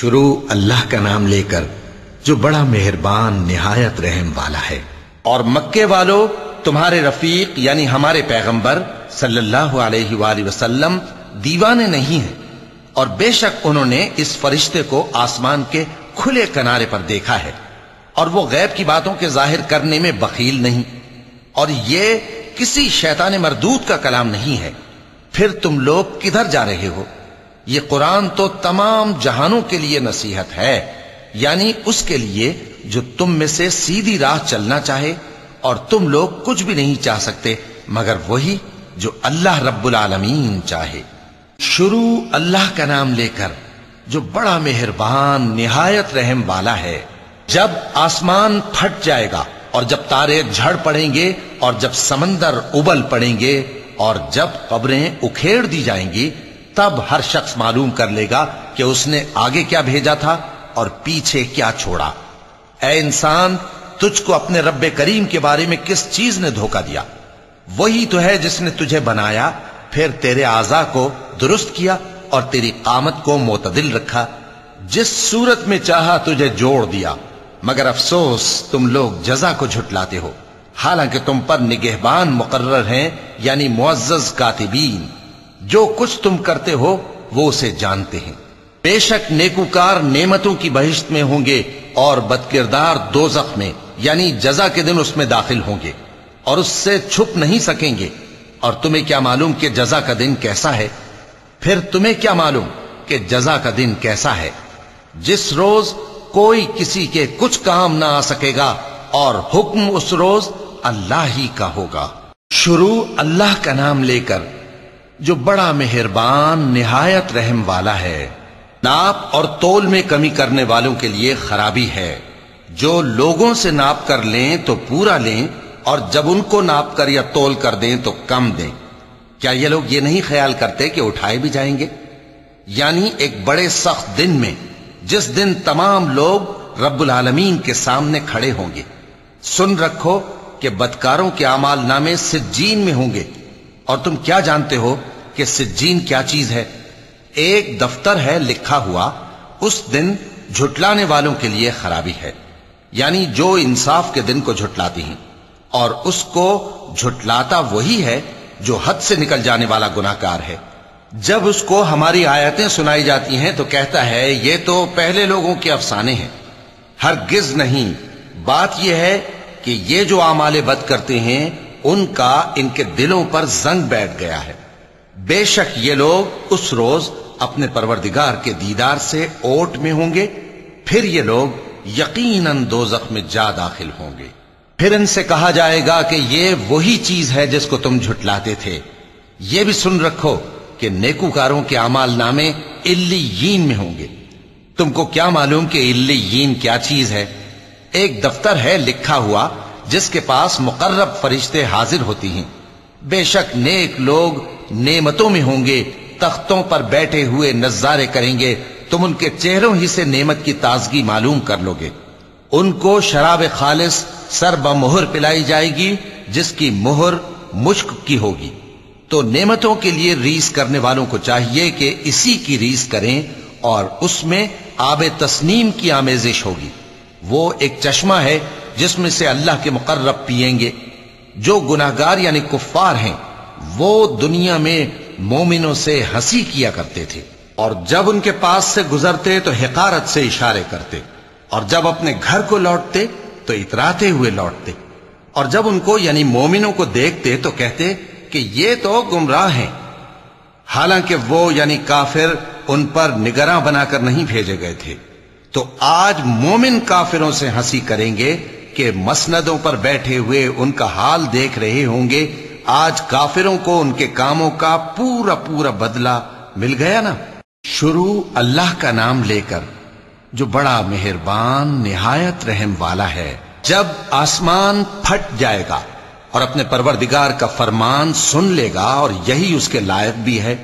شروع اللہ کا نام لے کر جو بڑا مہربان نہایت رحم والا ہے۔ اور مکے والو، تمہارے رفیق یعنی ہمارے پیغمبر صلی اللہ علیہ وآلہ وسلم دیوانے نہیں ہیں۔ اور بے شک انہوں نے اس فرشتے کو آسمان کے کھلے کنارے پر دیکھا ہے۔ اور وہ غیب کی باتوں کے ظاہر کرنے میں بخیل نہیں۔ اور یہ کسی شیطان مردود کا کلام نہیں ہے۔ پھر تم لوگ کدھر جا رہے ہو؟ یہ قرآن تو تمام جہانوں کے لیے نصیحت ہے یعنی اس کے لیے جو تم میں سے سیدھی راہ چلنا چاہے اور تم لوگ کچھ بھی نہیں چاہ سکتے، مگر وہی جو اللہ رب العالمین چاہے۔ شروع اللہ کا نام لے کر جو بڑا مہربان، نہایت رحم والا ہے۔ جب آسمان پھٹ جائے گا اور جب تارے جھڑ پڑیں گے اور جب سمندر ابل پڑیں گے اور جب قبریں اکھیڑ دی جائیں گی تب ہر شخص معلوم کر لے گا کہ اس نے آگے کیا بھیجا تھا اور پیچھے کیا چھوڑا۔ اے انسان، تجھ کو اپنے رب کریم کے بارے میں کس چیز نے دھوکہ دیا؟ وہی تو ہے جس نے تجھے بنایا، پھر تیرے آزا کو درست کیا اور تیری قامت کو معتدل رکھا، جس صورت میں چاہا تجھے جوڑ دیا۔ مگر افسوس، تم لوگ جزا کو جھٹلاتے ہو۔ حالانکہ تم پر نگہبان مقرر ہیں یعنی معزز کاتبین۔ جو کچھ تم کرتے ہو، وہ اسے جانتے ہیں۔ بے شک نیکوکار نعمتوں کی بہشت میں ہوں گے اور بدکردار دوزخ میں یعنی جزا کے دن اس میں داخل ہوں گے۔ اور اس سے چھپ نہیں سکیں گے۔ اور تمہیں کیا معلوم کہ جزا کا دن کیسا ہے؟ پھر تمہیں کیا معلوم کہ جزا کا دن کیسا ہے؟ جس روز کوئی کسی کے کچھ کام نہ آ سکے گا، اور حکم اس روز اللہ ہی کا ہوگا۔ شروع اللہ کا نام لے کر جو بڑا مہربان، نہایت رحم والا ہے۔ ناپ اور تول میں کمی کرنے والوں کے لیے خرابی ہے۔ جو لوگوں سے ناپ کر لیں تو پورا لیں، اور جب ان کو ناپ کر یا تول کر دیں تو کم دیں۔ کیا یہ لوگ یہ نہیں خیال کرتے کہ اٹھائے بھی جائیں گے؟ یعنی ایک بڑے سخت دن میں، جس دن تمام لوگ رب العالمین کے سامنے کھڑے ہوں گے۔ سن رکھو کہ بدکاروں کے اعمال نامے سجین میں ہوں گے۔ اور تم کیا جانتے ہو کہ سجین کیا چیز ہے؟ ایک دفتر ہے لکھا ہوا، اس دن جھٹلانے والوں کے لیے خرابی ہے یعنی جو انصاف کے دن کو جھٹلاتی ہیں۔ اور اس کو جھٹلاتا وہی ہے جو حد سے نکل جانے والا گناہگار ہے۔ جب اس کو ہماری آیتیں سنائی جاتی ہیں تو کہتا ہے، یہ تو پہلے لوگوں کے افسانے ہیں۔ ہرگز نہیں۔ بات یہ ہے کہ یہ جو آمال بد کرتے ہیں ان کا ان کے دلوں پر زنگ بیٹھ گیا ہے۔ بے شک یہ لوگ اس روز اپنے پروردگار کے دیدار سے اوٹ میں ہوں گے، پھر یہ لوگ یقیناً دو میں جا داخل ہوں گے۔ پھر ان سے کہا جائے گا کہ یہ وہی چیز ہے جس کو تم جھٹلاتے تھے۔ یہ بھی سن رکھو کہ نیکوکاروں کے امال نامے اللیین میں ہوں گے۔ تم کو کیا معلوم کہ اللیین کیا چیز ہے؟ ایک دفتر ہے لکھا ہوا۔ جس کے پاس مقرب فرشتے حاضر ہوتی ہیں۔ بے شک نیک لوگ نعمتوں میں ہوں گے، تختوں پر بیٹھے ہوئے نظارے کریں گے، تم ان کے چہروں ہی سے نعمت کی تازگی معلوم کر لو گے۔ ان کو شراب خالص سر بمہر پلائی جائے گی، جس کی مہر مشک کی ہوگی۔ تو نعمتوں کے لیے ریس کرنے والوں کو چاہیے کہ اسی کی ریس کریں اور اس میں آب تسنیم کی آمیزش ہوگی۔ وہ ایک چشمہ ہے جس میں سے اللہ کے مقرب پیئیں گے۔ جو گناہگار یعنی کفار ہیں، وہ دنیا میں مومنوں سے ہنسی کیا کرتے تھے۔ اور جب ان کے پاس سے گزرتے تو حقارت سے اشارے کرتے۔ اور جب اپنے گھر کو لوٹتے تو اتراتے ہوئے لوٹتے۔ اور جب ان کو یعنی مومنوں کو دیکھتے تو کہتے کہ یہ تو گمراہ ہیں۔ حالانکہ وہ یعنی کافر ان پر نگراں بنا کر نہیں بھیجے گئے تھے۔ تو آج مومن کافروں سے ہنسی کریں گے کہ مسندوں پر بیٹھے ہوئے ان کا حال دیکھ رہے ہوں گے، آج کافروں کو ان کے کاموں کا پورا پورا بدلہ مل گیا نا؟ شروع اللہ کا نام لے کر، جو بڑا مہربان، نہایت رحم والا ہے۔ جب آسمان پھٹ جائے گا اور اپنے پروردگار کا فرمان سن لے گا اور یہی اس کے لائق بھی ہے،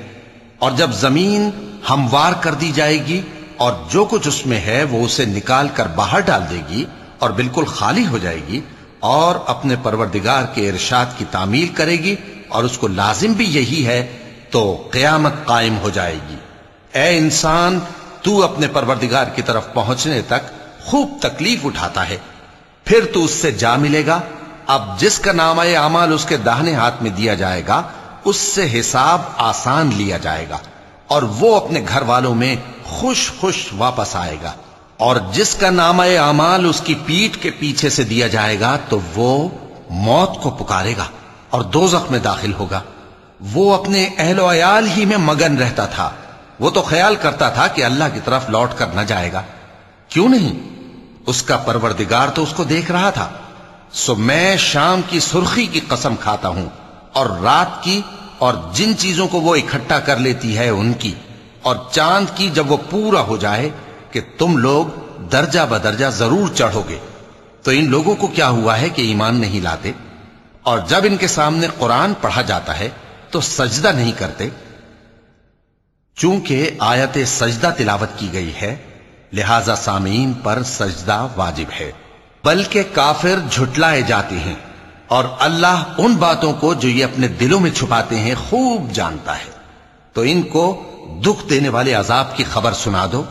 اور جب زمین ہموار کر دی جائے گی اور جو کچھ اس میں ہے وہ اسے نکال کر باہر ڈال دے گی اور بالکل خالی ہو جائے گی اور اپنے پروردگار کے ارشاد کی تعمیل کرے گی اور اس کو لازم بھی یہی ہے تو قیامت قائم ہو جائے گی۔ اے انسان، تو اپنے پروردگار کی طرف پہنچنے تک خوب تکلیف اٹھاتا ہے۔ پھر تو اس سے جا ملے گا۔ اب جس کا نام اعمال اس کے داہنے ہاتھ میں دیا جائے گا، اس سے حساب آسان لیا جائے گا اور وہ اپنے گھر والوں میں خوش خوش واپس آئے گا۔ اور جس کا نام اعمال اس کی پیٹ کے پیچھے سے دیا جائے گا، تو وہ موت کو پکارے گا اور دوزخ میں داخل ہوگا۔ وہ اپنے اہل و عیال ہی میں مگن رہتا تھا۔ وہ تو خیال کرتا تھا کہ اللہ کی طرف لوٹ کر نہ جائے گا۔ کیوں نہیں؟ اس کا پروردگار تو اس کو دیکھ رہا تھا۔ سو میں شام کی سرخی کی قسم کھاتا ہوں اور رات کی اور جن چیزوں کو وہ اکٹھا کر لیتی ہے ان کی اور چاند کی جب وہ پورا ہو جائے کہ تم لوگ درجہ بدرجہ ضرور چڑھو گے۔ تو ان لوگوں کو کیا ہوا ہے کہ ایمان نہیں لاتے؟ اور جب ان کے سامنے قرآن پڑھا جاتا ہے تو سجدہ نہیں کرتے؟ چونکہ آیت سجدہ تلاوت کی گئی ہے، لہذا سامعین پر سجدہ واجب ہے۔ بلکہ کافر جھٹلائے جاتے ہیں اور اللہ ان باتوں کو جو یہ اپنے دلوں میں چھپاتے ہیں خوب جانتا ہے۔ تو ان کو دکھ دینے والے عذاب کی خبر سنا دو۔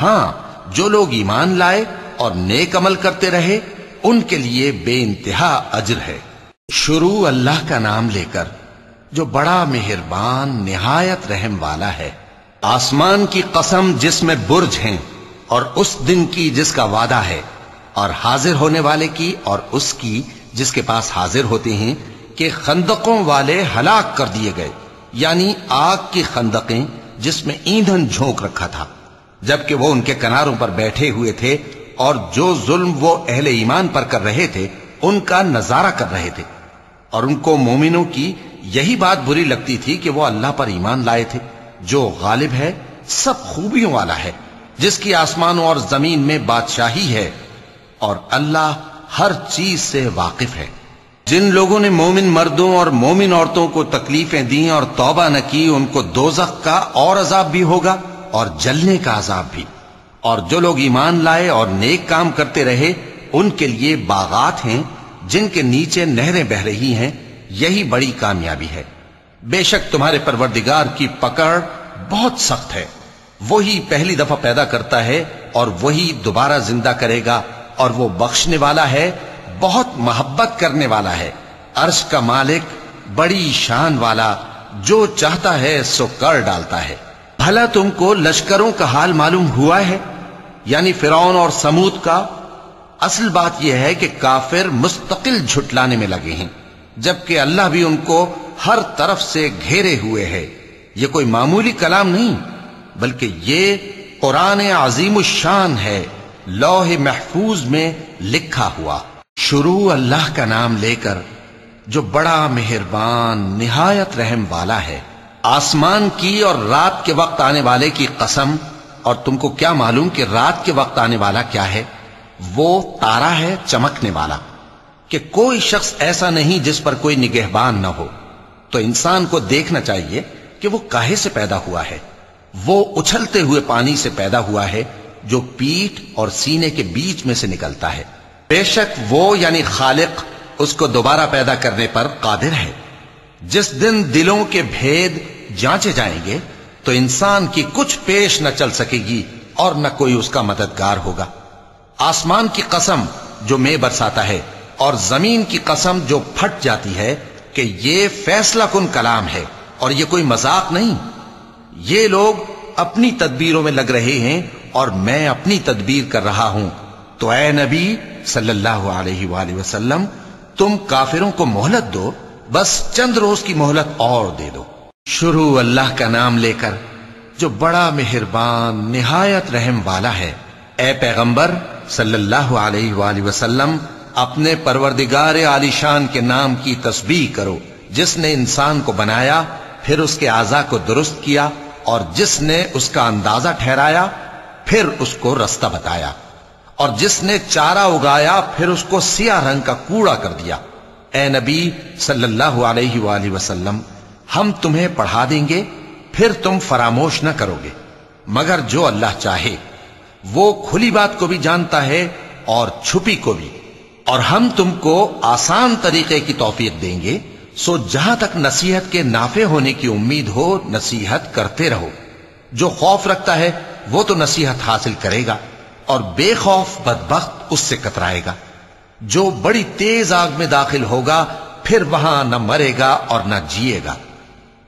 ہاں جو لوگ ایمان لائے اور نیک عمل کرتے رہے، ان کے لیے بے انتہا اجر ہے۔ شروع اللہ کا نام لے کر، جو بڑا مہربان، نہایت رحم والا ہے۔ آسمان کی قسم جس میں برج ہیں، اور اس دن کی جس کا وعدہ ہے، اور حاضر ہونے والے کی اور اس کی جس کے پاس حاضر ہوتے ہیں، کہ خندقوں والے ہلاک کر دیے گئے۔ یعنی آگ کی خندقیں جس میں ایندھن جھونک رکھا تھا۔ جبکہ وہ ان کے کناروں پر بیٹھے ہوئے تھے اور جو ظلم وہ اہل ایمان پر کر رہے تھے، ان کا نظارہ کر رہے تھے۔ اور ان کو مومنوں کی یہی بات بری لگتی تھی کہ وہ اللہ پر ایمان لائے تھے۔ جو غالب ہے، سب خوبیوں والا ہے، جس کی آسمانوں اور زمین میں بادشاہی ہے۔ اور اللہ ہر چیز سے واقف ہے۔ جن لوگوں نے مومن مردوں اور مومن عورتوں کو تکلیفیں دی اور توبہ نہ کی، ان کو دوزخ کا اور عذاب بھی ہوگا۔ اور جلنے کا عذاب بھی۔ اور جو لوگ ایمان لائے اور نیک کام کرتے رہے، ان کے لیے باغات ہیں، جن کے نیچے نہریں بہ رہی ہیں، یہی بڑی کامیابی ہے۔ بے شک تمہارے پروردگار کی پکڑ بہت سخت ہے۔ وہی پہلی دفعہ پیدا کرتا ہے اور وہی دوبارہ زندہ کرے گا، اور وہ بخشنے والا ہے، بہت محبت کرنے والا ہے۔ عرش کا مالک، بڑی شان والا، جو چاہتا ہے سو کر ڈالتا ہے۔ بھلا تم کو لشکروں کا حال معلوم ہوا ہے؟ یعنی فرعون اور سمود کا اصل بات یہ ہے کہ کافر مستقل جھٹلانے میں لگے ہیں، جبکہ اللہ بھی ان کو ہر طرف سے گھیرے ہوئے ہے۔ یہ کوئی معمولی کلام نہیں، بلکہ یہ قرآن عظیم الشان ہے، لوح محفوظ میں لکھا ہوا۔ شروع اللہ کا نام لے کر جو بڑا مہربان، نہایت رحم والا ہے۔ آسمان کی اور رات کے وقت آنے والے کی قسم، اور تم کو کیا معلوم کہ رات کے وقت آنے والا کیا ہے؟ وہ تارا ہے، چمکنے والا۔ کہ کوئی شخص ایسا نہیں جس پر کوئی نگہبان نہ ہو۔ تو انسان کو دیکھنا چاہیے کہ وہ کاہے سے پیدا ہوا ہے۔ وہ اچھلتے ہوئے پانی سے پیدا ہوا ہے، جو پیٹ اور سینے کے بیچ میں سے نکلتا ہے۔ بے شک وہ یعنی خالق، اس کو دوبارہ پیدا کرنے پر قادر ہے۔ جس دن دلوں کے بھید جانچے جائیں گے، تو انسان کی کچھ پیش نہ چل سکے گی اور نہ کوئی اس کا مددگار ہوگا۔ آسمان کی قسم جو میں برساتا ہے اور زمین کی قسم جو پھٹ جاتی ہے کہ یہ فیصلہ کن کلام ہے اور یہ کوئی مذاق نہیں۔ یہ لوگ اپنی تدبیروں میں لگ رہے ہیں اور میں اپنی تدبیر کر رہا ہوں۔ تو اے نبی صلی اللہ علیہ وآلہ وسلم، تم کافروں کو مہلت دو بس چند روز کی مہلت اور دے دو۔ شروع اللہ کا نام لے کر جو بڑا مہربان، نہایت رحم والا ہے۔ اے پیغمبر، صلی اللہ علیہ وآلہ وسلم، اپنے پروردگار عالی شان کے نام کی تسبیح کرو۔ جس نے انسان کو بنایا، پھر اس کے اعضا کو درست کیا، اور جس نے اس کا اندازہ ٹھہرایا، پھر اس کو رستہ بتایا۔ اور جس نے چارہ اگایا، پھر اس کو سیاہ رنگ کا کوڑا کر دیا۔ اے نبی صلی اللہ علیہ وآلہ وسلم، ہم تمہیں پڑھا دیں گے، پھر تم فراموش نہ کرو گے۔ مگر جو اللہ چاہے، وہ کھلی بات کو بھی جانتا ہے اور چھپی کو بھی۔ اور ہم تم کو آسان طریقے کی توفیق دیں گے، سو جہاں تک نصیحت کے نافع ہونے کی امید ہو، نصیحت کرتے رہو۔ جو خوف رکھتا ہے، وہ تو نصیحت حاصل کرے گا، اور بے خوف بدبخت اس سے کترائے گا۔ جو بڑی تیز آگ میں داخل ہوگا، پھر وہاں نہ مرے گا اور نہ جیے گا۔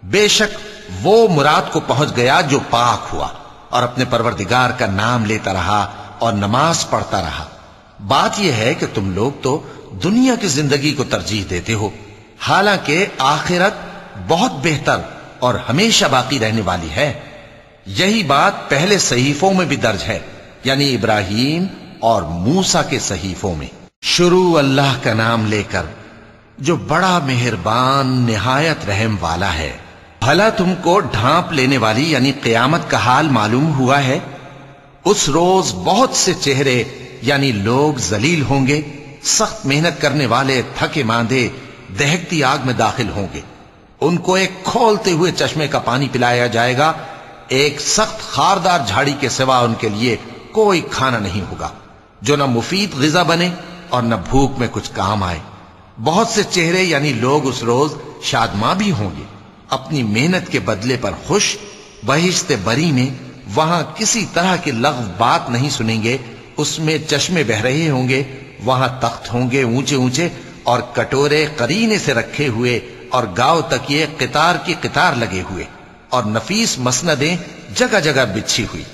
بے شک وہ مراد کو پہنچ گیا جو پاک ہوا اور اپنے پروردگار کا نام لیتا رہا اور نماز پڑھتا رہا۔ بات یہ ہے کہ تم لوگ تو دنیا کی زندگی کو ترجیح دیتے ہو۔ حالانکہ آخرت بہت بہتر اور ہمیشہ باقی رہنے والی ہے۔ یہی بات پہلے صحیفوں میں بھی درج ہے یعنی ابراہیم اور موسا کے صحیفوں میں۔ شروع اللہ کا نام لے کر جو بڑا مہربان نہایت رحم والا ہے۔ بھلا تم کو ڈھانپ لینے والی یعنی قیامت کا حال معلوم ہوا ہے۔ اس روز بہت سے چہرے یعنی لوگ ذلیل ہوں گے، سخت محنت کرنے والے تھکے ماندے، دہکتی آگ میں داخل ہوں گے۔ ان کو ایک کھولتے ہوئے چشمے کا پانی پلایا جائے گا۔ ایک سخت خاردار جھاڑی کے سوا ان کے لیے کوئی کھانا نہیں ہوگا۔ جو نہ مفید غذا بنے اور نہ بھوک میں کچھ کام آئے۔ بہت سے چہرے یعنی لوگ اس روز شادماں بھی ہوں گے۔ اپنی محنت کے بدلے پر خوش، بہشت بری میں وہاں کسی طرح کی لغو بات نہیں سنیں گے۔ اس میں چشمے بہ رہے ہوں گے، وہاں تخت ہوں گے اونچے اونچے اور کٹورے کرینے سے رکھے ہوئے اور گاؤ تک یہ قطار کی قطار لگے ہوئے۔ اور نفیس مسندیں جگہ جگہ بچھی ہوئی۔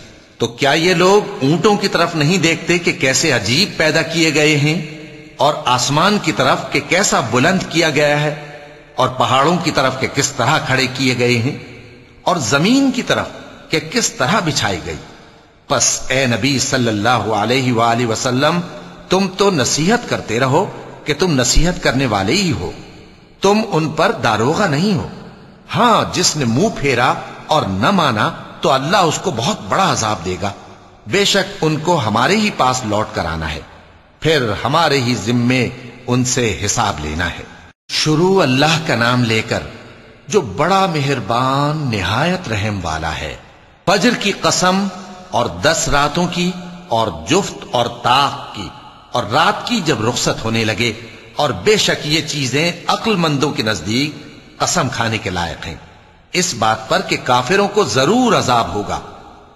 تو کیا یہ لوگ اونٹوں کی طرف نہیں دیکھتے کہ کیسے عجیب پیدا کیے گئے ہیں اور آسمان کی طرف کہ کیسا بلند کیا گیا ہے اور پہاڑوں کی طرف کہ کس طرح کھڑے کیے گئے ہیں اور زمین کی طرف کہ کس طرح بچھائی گئی؟ پس اے نبی صلی اللہ علیہ وآلہ وسلم، تم تو نصیحت کرتے رہو کہ تم نصیحت کرنے والے ہی ہو۔ تم ان پر داروغہ نہیں ہو۔ ہاں جس نے منہ پھیرا اور نہ مانا تو اللہ اس کو بہت بڑا عذاب دے گا۔ بے شک ان کو ہمارے ہی پاس لوٹ کر آنا ہے۔ پھر ہمارے ہی ذمے ان سے حساب لینا ہے۔ شروع اللہ کا نام لے کر جو بڑا مہربان، نہایت رحم والا ہے۔ فجر کی قسم اور دس راتوں کی اور جفت اور تاخ کی۔ اور رات کی جب رخصت ہونے لگے اور بے شک یہ چیزیں عقل مندوں کے نزدیک قسم کھانے کے لائق ہیں۔ اس بات پر کہ کافروں کو ضرور عذاب ہوگا۔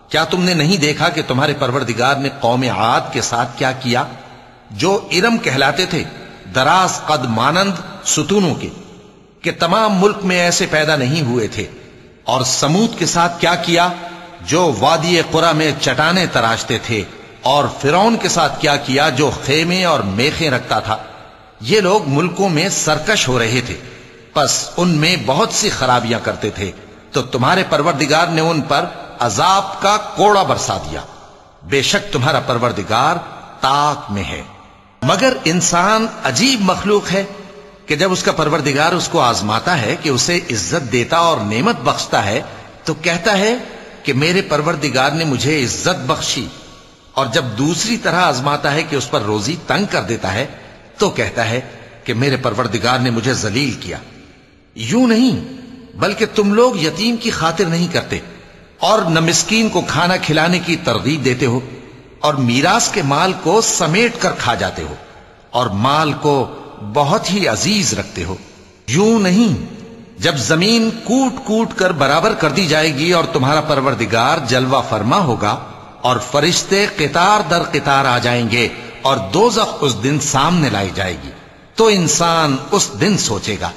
کیا تم نے نہیں دیکھا کہ تمہارے پروردگار نے قوم عاد کے ساتھ کیا کیا؟ جو ارم کہلاتے تھے، دراز قد مانند ستونوں کے، کہ تمام ملک میں ایسے پیدا نہیں ہوئے تھے۔ اور سمود کے ساتھ کیا کیا؟ جو وادی قرا میں چٹانے تراشتے تھے، اور فرون کے ساتھ کیا کیا؟ جو خیمے اور میخیں رکھتا تھا۔ یہ لوگ ملکوں میں سرکش ہو رہے تھے۔ پس ان میں بہت سی خرابیاں کرتے تھے، تو تمہارے پروردگار نے ان پر عذاب کا کوڑا برسا دیا۔ بے شک تمہارا پروردگار تاک میں ہے۔ مگر انسان عجیب مخلوق ہے کہ جب اس کا پروردگار اس کو آزماتا ہے کہ اسے عزت دیتا اور نعمت بخشتا ہے، تو کہتا ہے کہ میرے پروردگار نے مجھے عزت بخشی۔ اور جب دوسری طرح آزماتا ہے کہ اس پر روزی تنگ کر دیتا ہے، تو کہتا ہے کہ میرے پروردگار نے مجھے ذلیل کیا۔ یوں نہیں، بلکہ تم لوگ یتیم کی خاطر نہیں کرتے اور نہ مسکین کو کھانا کھلانے کی ترغیب دیتے ہو اور میراث کے مال کو سمیٹ کر کھا جاتے ہو اور مال کو بہت ہی عزیز رکھتے ہو۔ یوں نہیں، جب زمین کوٹ کوٹ کر برابر کر دی جائے گی اور تمہارا پروردگار جلوہ فرما ہوگا اور فرشتے قطار در قطار آ جائیں گے اور دو اس دن سامنے لائی جائے گی، تو انسان اس دن سوچے گا۔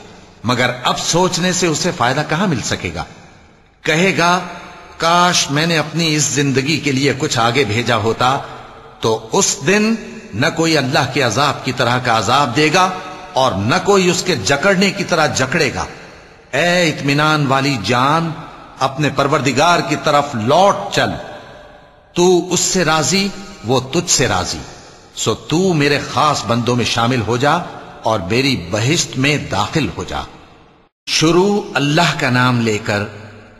مگر اب سوچنے سے اسے فائدہ کہاں مل سکے گا؟ کہے گا، کاش میں نے اپنی اس زندگی کے لیے کچھ آگے بھیجا ہوتا، تو اس دن نہ کوئی اللہ کے عذاب کی طرح کا عذاب دے گا اور نہ کوئی اس کے جکڑنے کی طرح جکڑے گا۔ اے اطمینان والی جان، اپنے پروردگار کی طرف لوٹ چل۔ تو اس سے راضی، وہ تجھ سے راضی۔ سو تو میرے خاص بندوں میں شامل ہو جا اور میری بہشت میں داخل ہو جا۔ شروع اللہ کا نام لے کر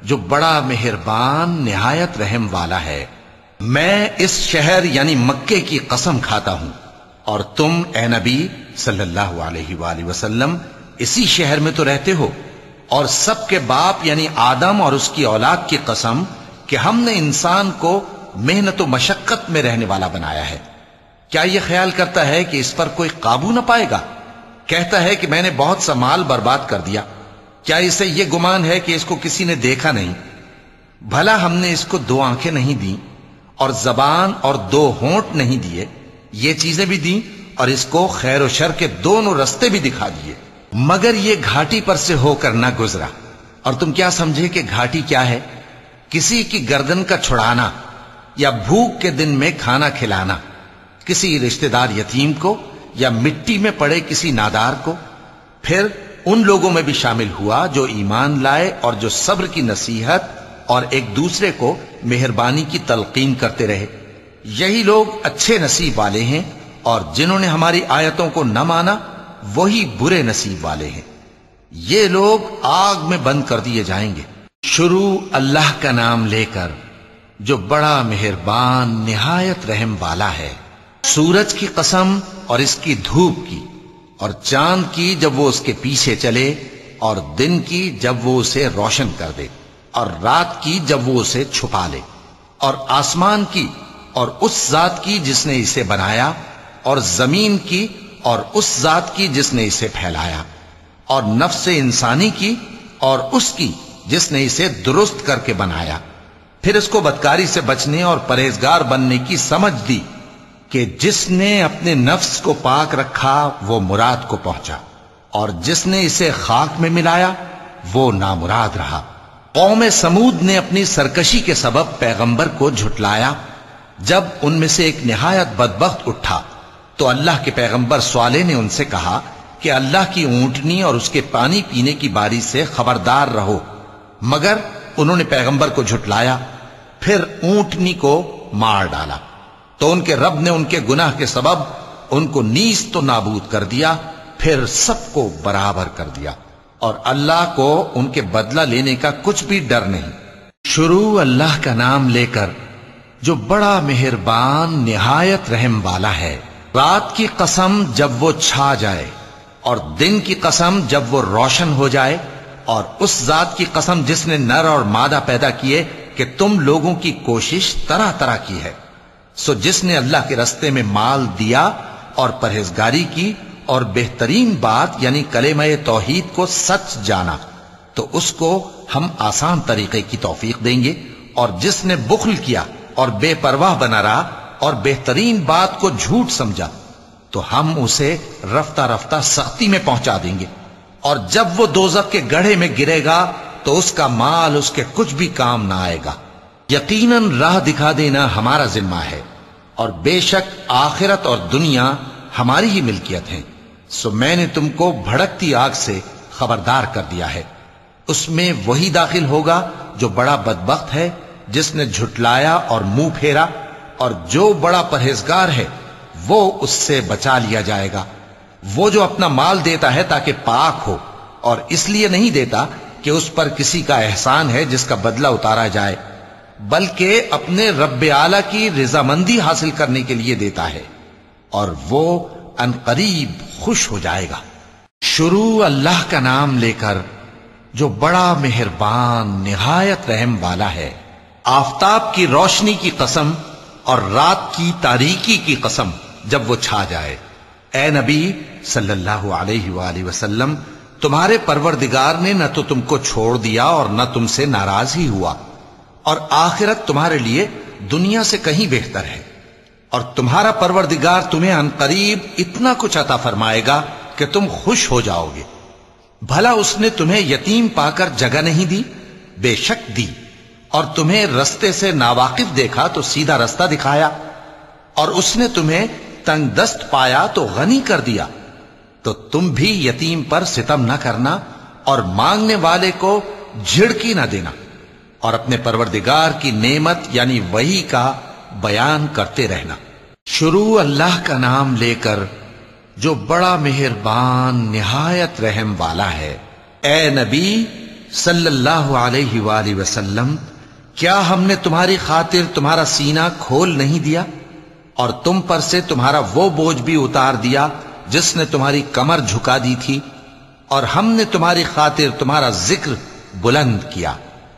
جو بڑا مہربان، نہایت رحم والا ہے، میں اس شہر یعنی مکے کی قسم کھاتا ہوں۔ اور تم اے نبی صلی اللہ علیہ وآلہ وسلم، اسی شہر میں تو رہتے ہو۔ اور سب کے باپ یعنی آدم اور اس کی اولاد کی قسم کہ ہم نے انسان کو محنت و مشقت میں رہنے والا بنایا ہے۔ کیا یہ خیال کرتا ہے کہ اس پر کوئی قابو نہ پائے گا؟ کہتا ہے کہ میں نے بہت سا مال برباد کر دیا۔ کیا اسے یہ گمان ہے کہ اس کو کسی نے دیکھا نہیں؟ بھلا ہم نے اس کو دو آنکھیں نہیں دی اور زبان اور دو ہونٹ نہیں دیے، یہ چیزیں بھی دیں اور اس کو خیر و شر کے دونوں رستے بھی دکھا دیے۔ مگر یہ گھاٹی پر سے ہو کر نہ گزرا۔ اور تم کیا سمجھے کہ گھاٹی کیا ہے؟ کسی کی گردن کا چھڑانا یا بھوک کے دن میں کھانا کھلانا، کسی رشتہ دار یتیم کو یا مٹی میں پڑے کسی نادار کو، پھر ان لوگوں میں بھی شامل ہوا جو ایمان لائے اور جو صبر کی نصیحت اور ایک دوسرے کو مہربانی کی تلقین کرتے رہے۔ یہی لوگ اچھے نصیب والے ہیں اور جنہوں نے ہماری آیتوں کو نہ مانا، وہی برے نصیب والے ہیں۔ یہ لوگ آگ میں بند کر دیے جائیں گے۔ شروع اللہ کا نام لے کر، جو بڑا مہربان، نہایت رحم والا ہے۔ سورج کی قسم اور اس کی دھوپ کی۔ اور چاند کی جب وہ اس کے پیچھے چلے اور دن کی جب وہ اسے روشن کر دے اور رات کی جب وہ اسے چھپا لے اور آسمان کی اور اس ذات کی جس نے اسے بنایا اور زمین کی اور اس ذات کی جس نے اسے پھیلایا اور نفس انسانی کی اور اس کی جس نے اسے درست کر کے بنایا پھر اس کو بدکاری سے بچنے اور پرہیزگار بننے کی سمجھ دی کہ جس نے اپنے نفس کو پاک رکھا، وہ مراد کو پہنچا۔ اور جس نے اسے خاک میں ملایا، وہ نامراد رہا۔ قوم سمود نے اپنی سرکشی کے سبب پیغمبر کو جھٹلایا۔ جب ان میں سے ایک نہایت بدبخت اٹھا، تو اللہ کے پیغمبر سوالے نے ان سے کہا کہ اللہ کی اونٹنی اور اس کے پانی پینے کی باری سے خبردار رہو۔ مگر انہوں نے پیغمبر کو جھٹلایا، پھر اونٹنی کو مار ڈالا۔ تو ان کے رب نے ان کے گناہ کے سبب ان کو نیز تو نابود کر دیا، پھر سب کو برابر کر دیا۔ اور اللہ کو ان کے بدلہ لینے کا کچھ بھی ڈر نہیں۔ شروع اللہ کا نام لے کر جو بڑا مہربان، نہایت رحم والا ہے۔ رات کی قسم جب وہ چھا جائے اور دن کی قسم جب وہ روشن ہو جائے اور اس ذات کی قسم جس نے نر اور مادہ پیدا کیے کہ تم لوگوں کی کوشش طرح طرح کی ہے۔ سو جس نے اللہ کے رستے میں مال دیا اور پرہیزگاری کی اور بہترین بات یعنی کلمہ توحید کو سچ جانا، تو اس کو ہم آسان طریقے کی توفیق دیں گے اور جس نے بخل کیا اور بے پرواہ بنا رہا اور بہترین بات کو جھوٹ سمجھا، تو ہم اسے رفتہ رفتہ سختی میں پہنچا دیں گے۔ اور جب وہ دوزک کے گڑھے میں گرے گا، تو اس کا مال، اس کے کچھ بھی کام نہ آئے گا۔ یقیناً راہ دکھا دینا ہمارا ذمہ ہے اور بے شک آخرت اور دنیا ہماری ہی ملکیت ہے سو میں نے تم کو بھڑکتی آگ سے خبردار کر دیا ہے۔ اس میں وہی داخل ہوگا جو بڑا بدبخت ہے، جس نے جھٹلایا اور منہ پھیرا، اور جو بڑا پرہیزگار ہے، وہ اس سے بچا لیا جائے گا۔ وہ جو اپنا مال دیتا ہے تاکہ پاک ہو، اور اس لیے نہیں دیتا کہ اس پر کسی کا احسان ہے جس کا بدلہ اتارا جائے۔ بلکہ اپنے رب اعلی کی رضامندی حاصل کرنے کے لیے دیتا ہے اور وہ ان قریب خوش ہو جائے گا۔ شروع اللہ کا نام لے کر جو بڑا مہربان، نہایت رحم والا ہے، آفتاب کی روشنی کی قسم اور رات کی تاریکی کی قسم جب وہ چھا جائے۔ اے نبی صلی اللہ علیہ وآلہ وسلم، تمہارے پروردگار نے نہ تو تم کو چھوڑ دیا اور نہ تم سے ناراض ہی ہوا۔ اور آخرت تمہارے لیے دنیا سے کہیں بہتر ہے۔ اور تمہارا پروردگار تمہیں ان قریب اتنا کچھ عطا فرمائے گا کہ تم خوش ہو جاؤ گے۔ بھلا اس نے تمہیں یتیم پا کر جگہ نہیں دی، بے شک دی۔ اور تمہیں رستے سے ناواقف دیکھا تو سیدھا رستہ دکھایا۔ اور اس نے تمہیں تنگ دست پایا تو غنی کر دیا۔ تو تم بھی یتیم پر ستم نہ کرنا اور مانگنے والے کو جھڑکی نہ دینا۔ اور اپنے پروردگار کی نعمت یعنی وہی کا بیان کرتے رہنا۔ شروع اللہ کا نام لے کر جو بڑا مہربان، نہایت رحم والا ہے۔ اے نبی، صلی اللہ علیہ وآلہ وسلم، کیا ہم نے تمہاری خاطر تمہارا سینہ کھول نہیں دیا؟ اور تم پر سے تمہارا وہ بوجھ بھی اتار دیا جس نے تمہاری کمر جھکا دی تھی، اور ہم نے تمہاری خاطر تمہارا ذکر بلند کیا۔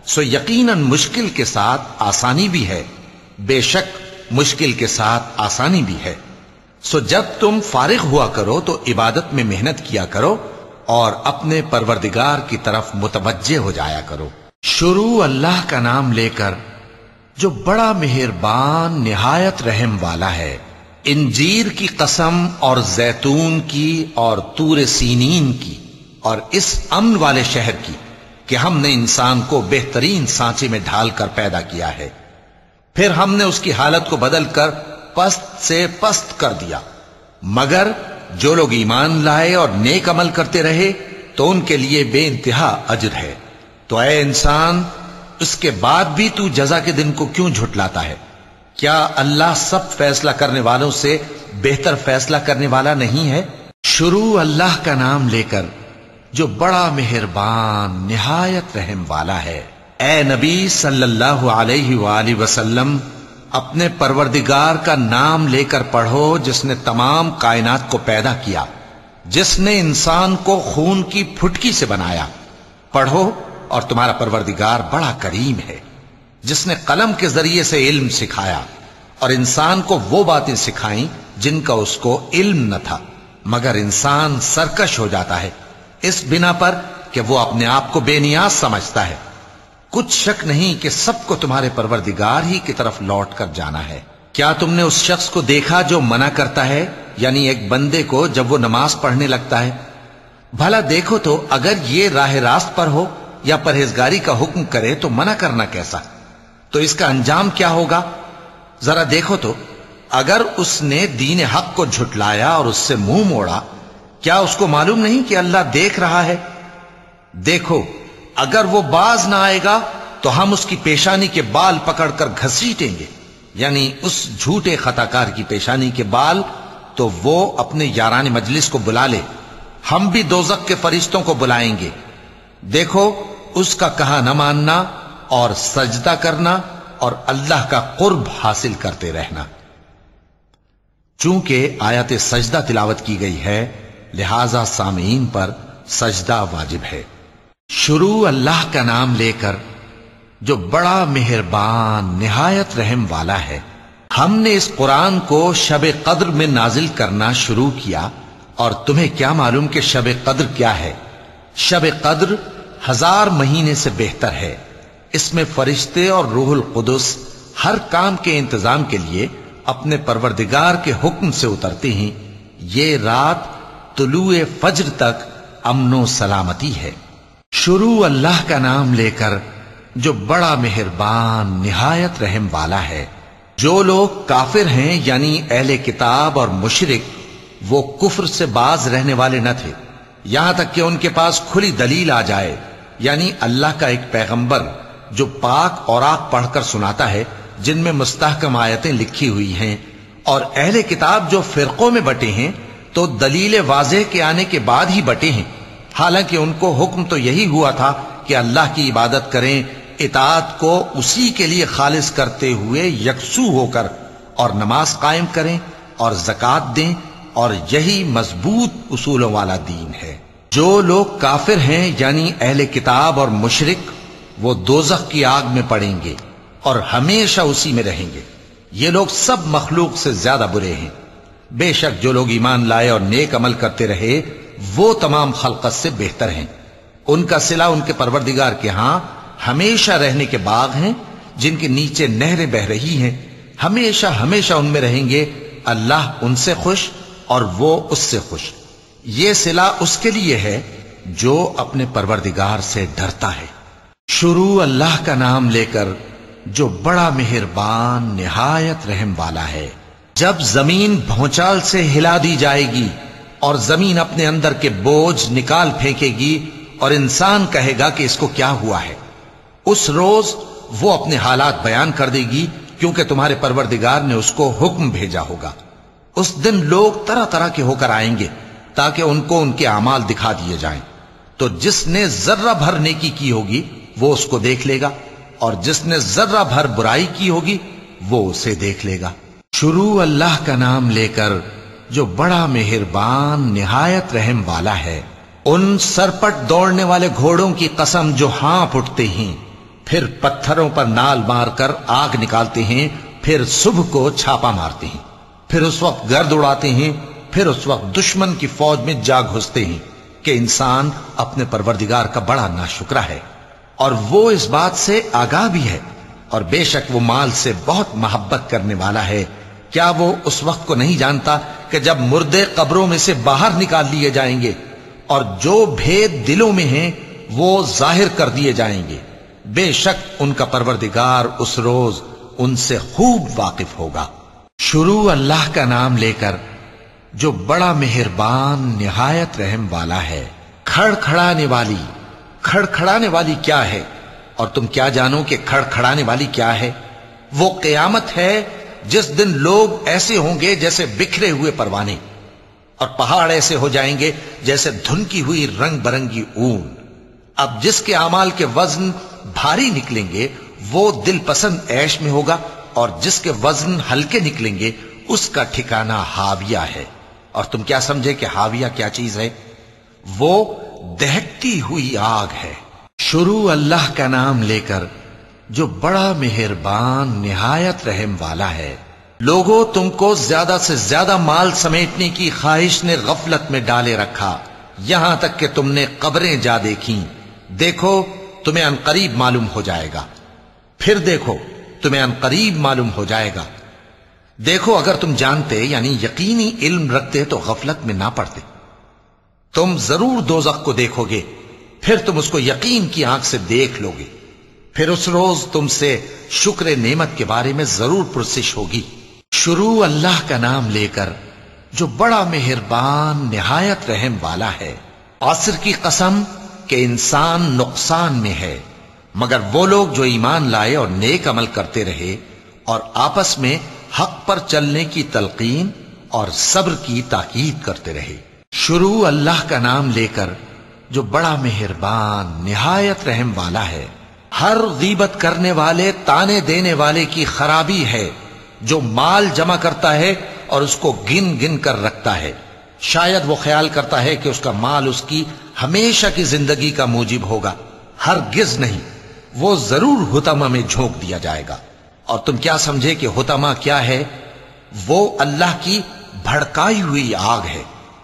سو یقیناً مشکل کے ساتھ آسانی بھی ہے۔ بے شک مشکل کے ساتھ آسانی بھی ہے۔ سو جب تم فارغ ہوا کرو تو عبادت میں محنت کیا کرو اور اپنے پروردگار کی طرف متوجہ ہو جایا کرو۔ شروع اللہ کا نام لے کر جو بڑا مہربان نہایت رحم والا ہے۔ انجیر کی قسم اور زیتون کی اور تور سینین کی اور اس امن والے شہر کی۔ کہ ہم نے انسان کو بہترین سانچے میں ڈھال کر پیدا کیا ہے۔ پھر ہم نے اس کی حالت کو بدل کر پست سے پست کر دیا۔ مگر جو لوگ ایمان لائے اور نیک عمل کرتے رہے تو ان کے لیے بے انتہا اجر ہے۔ تو اے انسان، اس کے بعد بھی تو جزا کے دن کو کیوں جھٹلاتا ہے؟ کیا اللہ سب فیصلہ کرنے والوں سے بہتر فیصلہ کرنے والا نہیں ہے؟ شروع اللہ کا نام لے کر جو بڑا مہربان، نہایت رحم والا ہے۔ اے نبی صلی اللہ علیہ وآلہ وسلم، اپنے پروردگار کا نام لے کر پڑھو جس نے تمام کائنات کو پیدا کیا، جس نے انسان کو خون کی پھٹکی سے بنایا۔ پڑھو اور تمہارا پروردگار بڑا کریم ہے، جس نے قلم کے ذریعے سے علم سکھایا۔ اور انسان کو وہ باتیں سکھائیں جن کا اس کو علم نہ تھا، مگر انسان سرکش ہو جاتا ہے۔ اس بنا پر کہ وہ اپنے آپ کو بے نیاز سمجھتا ہے۔ کچھ شک نہیں کہ سب کو تمہارے پروردگار ہی کی طرف لوٹ کر جانا ہے۔ کیا تم نے اس شخص کو دیکھا جو منع کرتا ہے؟ یعنی ایک بندے کو جب وہ نماز پڑھنے لگتا ہے۔ بھلا دیکھو تو اگر یہ راہ راست پر ہو یا پرہیزگاری کا حکم کرے تو منع کرنا کیسا؟ تو اس کا انجام کیا ہوگا؟ ذرا دیکھو تو، اگر اس نے دین حق کو جھٹلایا اور اس سے منہ موڑا کیا اس کو معلوم نہیں کہ اللہ دیکھ رہا ہے؟ دیکھو، اگر وہ باز نہ آئے گا، تو ہم اس کی پیشانی کے بال پکڑ کر گھسیٹیں گے۔ یعنی اس جھوٹے خطا کار کی پیشانی کے بال، تو وہ اپنے یاران مجلس کو بلا لے۔ ہم بھی دوزک کے فرشتوں کو بلائیں گے۔ دیکھو، اس کا کہا نہ ماننا اور سجدہ کرنا اور اللہ کا قرب حاصل کرتے رہنا۔ چونکہ آیت سجدہ تلاوت کی گئی ہے لہذا سامعین پر سجدہ واجب ہے۔ شروع اللہ کا نام لے کر جو بڑا مہربان، نہایت رحم والا ہے، ہم نے اس قرآن کو شب قدر میں نازل کرنا شروع کیا اور تمہیں کیا معلوم کہ شب قدر کیا ہے؟ شب قدر ہزار مہینے سے بہتر ہے۔ اس میں فرشتے اور روح القدس ہر کام کے انتظام کے لیے اپنے پروردگار کے حکم سے اترتے ہیں۔ یہ رات طلوع فجر تک امن و سلامتی ہے۔ شروع اللہ کا نام لے کر جو بڑا مہربان، نہایت رحم والا ہے۔ جو لوگ کافر ہیں یعنی اہل کتاب اور مشرق وہ کفر سے باز رہنے والے نہ تھے۔ یہاں تک کہ ان کے پاس کھلی دلیل آ جائے۔ یعنی اللہ کا ایک پیغمبر جو پاک اور آگ پڑھ کر سناتا ہے، جن میں مستحکم آیتیں لکھی ہوئی ہیں۔ اور اہل کتاب جو فرقوں میں بٹے ہیں تو دلیل واضح کے آنے کے بعد ہی بٹے ہیں۔ حالانکہ ان کو حکم تو یہی ہوا تھا کہ اللہ کی عبادت کریں، اطاعت کو اسی کے لیے خالص کرتے ہوئے یکسو ہو کر اور نماز قائم کریں اور زکات دیں اور یہی مضبوط اصولوں والا دین ہے۔ جو لوگ کافر ہیں یعنی اہل کتاب اور مشرق وہ دوزخ کی آگ میں پڑیں گے اور ہمیشہ اسی میں رہیں گے۔ یہ لوگ سب مخلوق سے زیادہ برے ہیں۔ بے شک جو لوگ ایمان لائے اور نیک عمل کرتے رہے، وہ تمام خلقت سے بہتر ہیں۔ ان کا سلا ان کے پروردگار کے ہاں ہمیشہ رہنے کے باغ ہیں، جن کے نیچے نہریں بہ رہی ہیں۔ ہمیشہ ہمیشہ ان میں رہیں گے۔ اللہ ان سے خوش اور وہ اس سے خوش۔ یہ سلا اس کے لیے ہے جو اپنے پروردگار سے ڈرتا ہے۔ شروع اللہ کا نام لے کر جو بڑا مہربان، نہایت رحم والا ہے۔ جب زمین بھونچال سے ہلا دی جائے گی اور زمین اپنے اندر کے بوجھ نکال پھینکے گی اور انسان کہے گا کہ اس کو کیا ہوا ہے، اس روز وہ اپنے حالات بیان کر دے گی کیونکہ تمہارے پروردگار نے اس کو حکم بھیجا ہوگا۔ اس دن لوگ طرح طرح کے ہو کر آئیں گے تاکہ ان کو ان کے اعمال دکھا دیے جائیں۔ تو جس نے ذرہ بھر نیکی کی ہوگی، وہ اس کو دیکھ لے گا اور جس نے ذرہ بھر برائی کی ہوگی، وہ اسے دیکھ لے گا۔ شروع اللہ کا نام لے کر جو بڑا مہربان، نہایت رحم والا ہے، ان سرپٹ دوڑنے والے گھوڑوں کی قسم جو ہانپ اٹھتے ہیں، پھر پتھروں پر نال مار کر آگ نکالتے ہیں، پھر صبح کو چھاپا مارتے ہیں، پھر اس وقت گرد اڑاتے ہیں، پھر اس وقت دشمن کی فوج میں جا گھستے ہیں کہ انسان اپنے پروردگار کا بڑا ناشکرا ہے۔ اور وہ اس بات سے آگاہ بھی ہے، اور بے شک وہ مال سے بہت محبت کرنے والا ہے۔ کیا وہ اس وقت کو نہیں جانتا کہ جب مردے قبروں میں سے باہر نکال لیے جائیں گے اور جو بھید دلوں میں ہیں وہ ظاہر کر دیے جائیں گے؟ بے شک ان کا پروردگار اس روز ان سے خوب واقف ہوگا۔ شروع اللہ کا نام لے کر جو بڑا مہربان، نہایت رحم والا ہے۔ کھڑ کھڑانے والی۔ کھڑ کھڑانے والی کیا ہے؟ اور تم کیا جانو کہ کھڑ کھڑانے والی کیا ہے؟ وہ قیامت ہے جس دن لوگ ایسے ہوں گے جیسے بکھرے ہوئے پروانے اور پہاڑ ایسے ہو جائیں گے جیسے دھنکی ہوئی رنگ برنگی اون۔ اب جس کے امال کے وزن بھاری نکلیں گے، وہ دل پسند ایش میں ہوگا اور جس کے وزن ہلکے نکلیں گے، اس کا ٹھکانہ ہاویہ ہے۔ اور تم کیا سمجھے کہ ہاویہ کیا چیز ہے؟ وہ دہتی ہوئی آگ ہے۔ شروع اللہ کا نام لے کر جو بڑا مہربان، نہایت رحم والا ہے۔ لوگوں تم کو زیادہ سے زیادہ مال سمیٹنے کی خواہش نے غفلت میں ڈالے رکھا۔ یہاں تک کہ تم نے قبریں جا دیکھی دیکھو، تمہیں انقریب معلوم ہو جائے گا۔ پھر دیکھو، تمہیں انقریب معلوم ہو جائے گا۔ دیکھو، اگر تم جانتے یعنی یقینی علم رکھتے، تو غفلت میں نہ پڑتے۔ تم ضرور دوزخ کو دیکھو گے۔ پھر تم اس کو یقین کی آنکھ سے دیکھ لو گے۔ پھر اس روز تم سے شکر نعمت کے بارے میں ضرور پرسش ہوگی۔ شروع اللہ کا نام لے کر، جو بڑا مہربان، نہایت رحم والا ہے۔ عصر کی قسم کہ انسان نقصان میں ہے، مگر وہ لوگ جو ایمان لائے اور نیک عمل کرتے رہے اور آپس میں حق پر چلنے کی تلقین اور صبر کی تاکید کرتے رہے۔ شروع اللہ کا نام لے کر، جو بڑا مہربان، نہایت رحم والا ہے۔ ہر غیبت کرنے والے، تانے دینے والے کی خرابی ہے، جو مال جمع کرتا ہے اور اس کو گن گن کر رکھتا ہے۔ شاید وہ خیال کرتا ہے کہ اس کا مال اس کی ہمیشہ کی زندگی کا موجب ہوگا۔ ہر گز نہیں، وہ ضرور ہتما میں جھونک دیا جائے گا۔ اور تم کیا سمجھے کہ ہتما کیا ہے؟ وہ اللہ کی بھڑکائی ہوئی آگ ہے،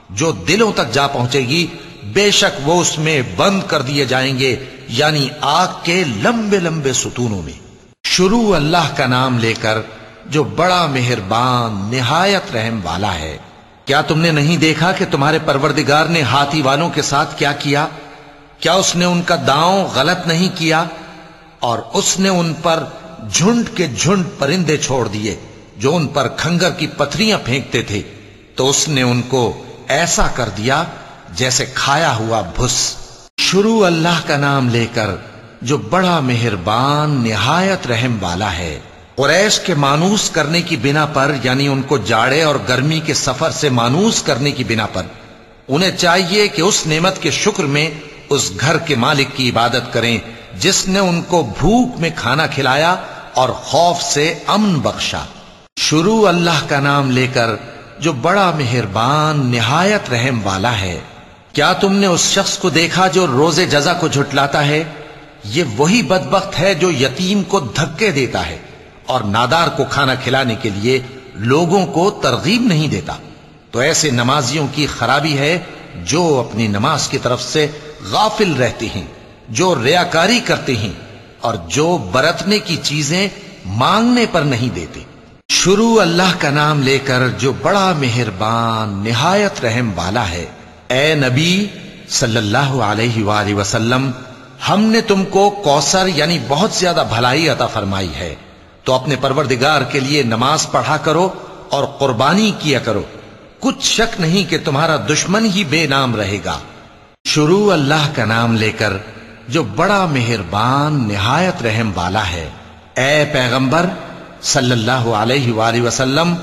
جو دلوں تک جا پہنچے گی۔ بے شک وہ اس میں بند کر دیے جائیں گے۔ یعنی آگ کے لمبے لمبے ستونوں میں۔ شروع اللہ کا نام لے کر جو بڑا مہربان، نہایت رحم والا ہے۔ کیا تم نے نہیں دیکھا کہ تمہارے پروردگار نے ہاتھی والوں کے ساتھ کیا کیا؟ کیا اس نے ان کا داؤں غلط نہیں کیا؟ اور اس نے ان پر جھنڈ کے جھنڈ پرندے چھوڑ دیے جو ان پر کھنگر کی پتھریاں پھینکتے تھے۔ تو اس نے ان کو ایسا کر دیا جیسے کھایا ہوا بھس۔ شروع اللہ کا نام لے کر جو بڑا مہربان، نہایت رحم والا ہے، قریش کے مانوس کرنے کی بنا پر یعنی ان کو جاڑے اور گرمی کے سفر سے مانوس کرنے کی بنا پر، انہیں چاہیے کہ اس نعمت کے شکر میں اس گھر کے مالک کی عبادت کریں، جس نے ان کو بھوک میں کھانا کھلایا اور خوف سے امن بخشا۔ شروع اللہ کا نام لے کر جو بڑا مہربان، نہایت رحم والا ہے۔ کیا تم نے اس شخص کو دیکھا جو روز جزا کو جھٹلاتا ہے؟ یہ وہی بدبخت ہے جو یتیم کو دھکے دیتا ہے اور نادار کو کھانا کھلانے کے لیے لوگوں کو ترغیب نہیں دیتا۔ تو ایسے نمازیوں کی خرابی ہے جو اپنی نماز کی طرف سے غافل رہتے ہیں، جو ریاکاری کرتے ہیں اور جو برتنے کی چیزیں مانگنے پر نہیں دیتے۔ شروع اللہ کا نام لے کر جو بڑا مہربان، نہایت رحم والا ہے اے نبی صلی اللہ علیہ وآلہ وسلم، ہم نے تم کو کوسر یعنی بہت زیادہ بھلائی عطا فرمائی ہے۔ تو اپنے پروردگار کے لیے نماز پڑھا کرو اور قربانی کیا کرو۔ کچھ شک نہیں کہ تمہارا دشمن ہی بے نام رہے گا۔ شروع اللہ کا نام لے کر جو بڑا مہربان، نہایت رحم والا ہے۔ اے پیغمبر صلی اللہ علیہ وآلہ وسلم،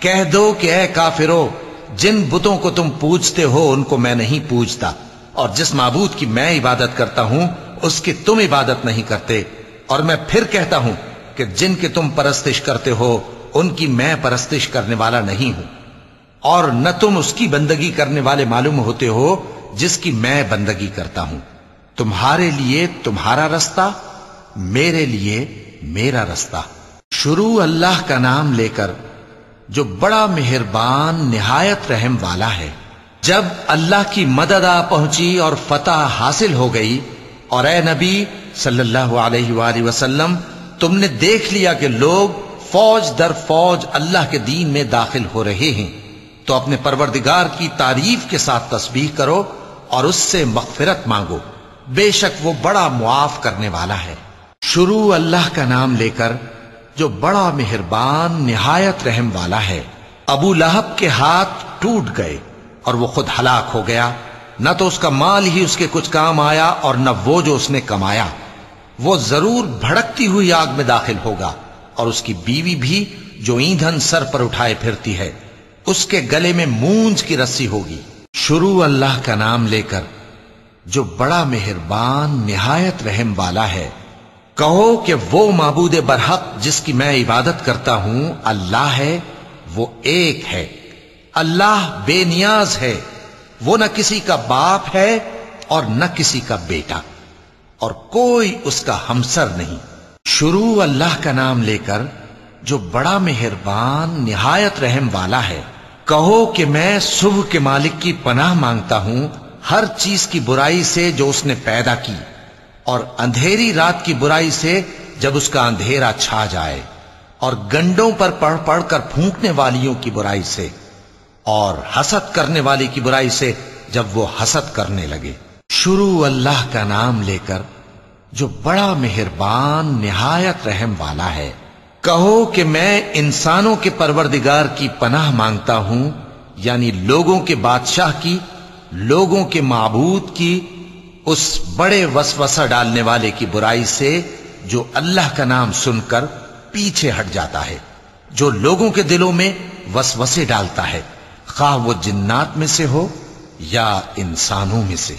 کہہ دو کہ اے کافرو جن بتوں کو تم پوجتے ہو ان کو میں نہیں پوجتا، اور جس معبود کی میں عبادت کرتا ہوں، اس کی تم عبادت نہیں کرتے۔ اور میں پھر کہتا ہوں کہ جن کی تم پرستش کرتے ہو، ان کی میں پرستش کرنے والا نہیں ہوں۔ اور نہ تم اس کی بندگی کرنے والے معلوم ہوتے ہو جس کی میں بندگی کرتا ہوں۔ تمہارے لیے تمہارا رستہ، میرے لیے میرا رستہ۔ شروع اللہ کا نام لے کر جو بڑا مہربان، نہایت رحم والا ہے۔ جب اللہ کی مدد آ پہنچی اور فتح حاصل ہو گئی اور اے نبی صلی اللہ علیہ وآلہ وسلم، تم نے دیکھ لیا کہ لوگ فوج در فوج اللہ کے دین میں داخل ہو رہے ہیں۔ تو اپنے پروردگار کی تعریف کے ساتھ تسبیح کرو اور اس سے مغفرت مانگو۔ بے شک وہ بڑا معاف کرنے والا ہے۔ شروع اللہ کا نام لے کر جو بڑا مہربان نہایت رحم والا ہے۔ ابو لہب کے ہاتھ ٹوٹ گئے اور وہ خود ہلاک ہو گیا۔ نہ تو اس کا مال ہی اس کے کچھ کام آیا اور نہ وہ جو اس نے کمایا۔ وہ ضرور بھڑکتی ہوئی آگ میں داخل ہوگا اور اس کی بیوی بھی جو ایندھن سر پر اٹھائے پھرتی ہے، اس کے گلے میں مونج کی رسی ہوگی۔ شروع اللہ کا نام لے کر جو بڑا مہربان نہایت رحم والا ہے۔ کہو کہ وہ معبود برحق جس کی میں عبادت کرتا ہوں، اللہ ہے، وہ ایک ہے۔ اللہ بے نیاز ہے۔ وہ نہ کسی کا باپ ہے اور نہ کسی کا بیٹا۔ اور کوئی اس کا ہمسر نہیں۔ شروع اللہ کا نام لے کر جو بڑا مہربان، نہایت رحم والا ہے۔ کہو کہ میں صبح کے مالک کی پناہ مانگتا ہوں، ہر چیز کی برائی سے جو اس نے پیدا کی۔ اور اندھیری رات کی برائی سے جب اس کا اندھیرا چھا جائے اور گنڈوں پر پڑھ پڑھ کر پھونکنے والیوں کی برائی سے اور حسد کرنے والی کی برائی سے جب وہ حسد کرنے لگے۔ شروع اللہ کا نام لے کر جو بڑا مہربان نہایت رحم والا ہے۔ کہو کہ میں انسانوں کے پروردگار کی پناہ مانگتا ہوں یعنی لوگوں کے بادشاہ کی، لوگوں کے معبود کی اس بڑے وسوسہ ڈالنے والے کی برائی سے جو اللہ کا نام سن کر پیچھے ہٹ جاتا ہے، جو لوگوں کے دلوں میں وسوسے ڈالتا ہے، خواہ وہ جنات میں سے ہو یا انسانوں میں سے۔